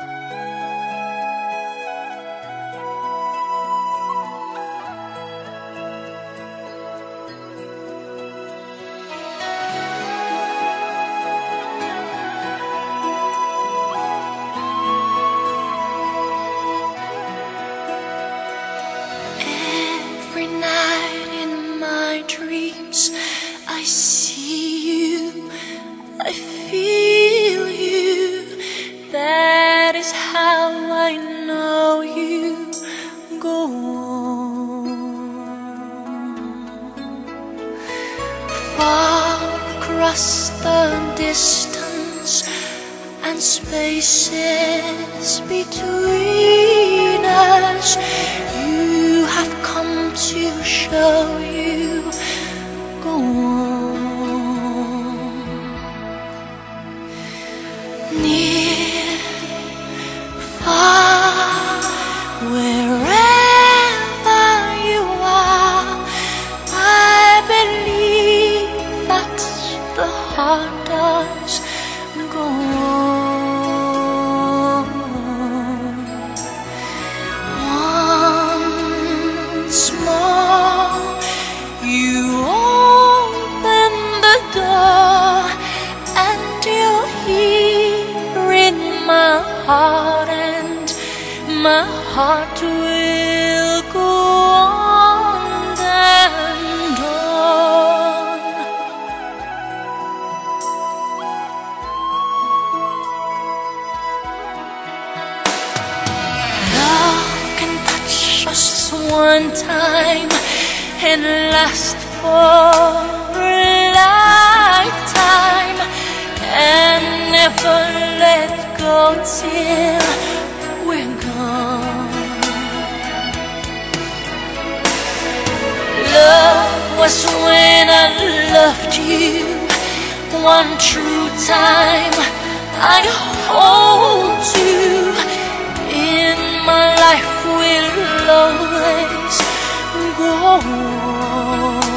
Every night in my dreams, I see across the distance and spaces between us, you have come to show you heart, and my heart will go on and on. Love can touch us one time and last for till we're gone. Love was when I loved you one true time. I hold you in my life will always go on.